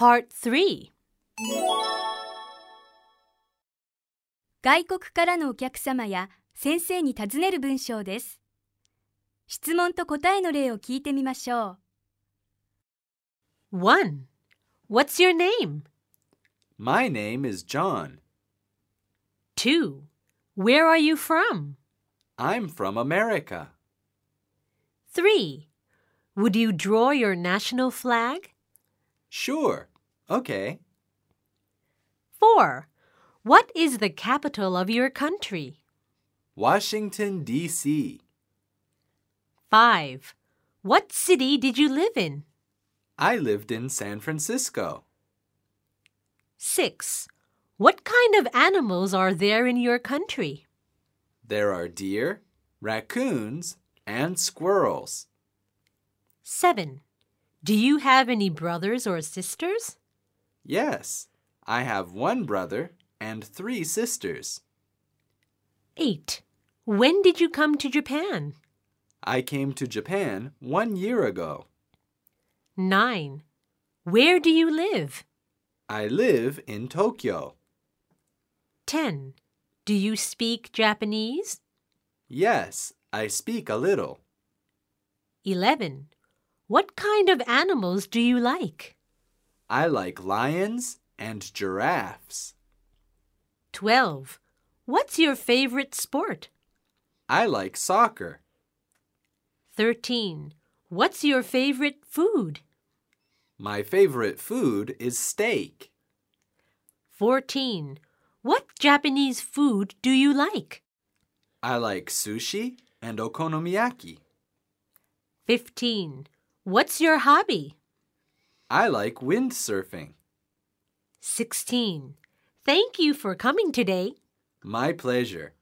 Part 3外国からのお客様や先生に尋ねる文章です。質問と答えの例を聞いてみましょう。1. What's your name? My name is John. 2. Where are you from? I'm from America. 3. Would you draw your national flag? Sure. Okay. 4. What is the capital of your country? Washington, D.C. 5. What city did you live in? I lived in San Francisco. 6. What kind of animals are there in your country? There are deer, raccoons, and squirrels. 7. Do you have any brothers or sisters? Yes, I have one brother and three sisters. 8. When did you come to Japan? I came to Japan one year ago. 9. Where do you live? I live in Tokyo. 10. Do you speak Japanese? Yes, I speak a little. 11. What kind of animals do you like? I like lions and giraffes. 12. What's your favorite sport? I like soccer. 13. What's your favorite food? My favorite food is steak. 14. What Japanese food do you like? I like sushi and okonomiyaki. 15. What's your hobby? I like windsurfing. 16. Thank you for coming today. My pleasure.